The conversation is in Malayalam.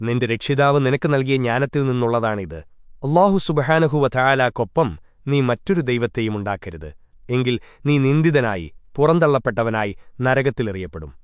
നിന്റെ രക്ഷിതാവ് നിനക്ക് നൽകിയ ജ്ഞാനത്തിൽ നിന്നുള്ളതാണിത്. അള്ളാഹു സുബഹാനഹുവ നീ മറ്റൊരു ദൈവത്തെയും ഉണ്ടാക്കരുത്. എങ്കിൽ നീ നിന്ദിതനായി പുറന്തള്ളപ്പെട്ടവനായി നരകത്തിലെറിയപ്പെടും.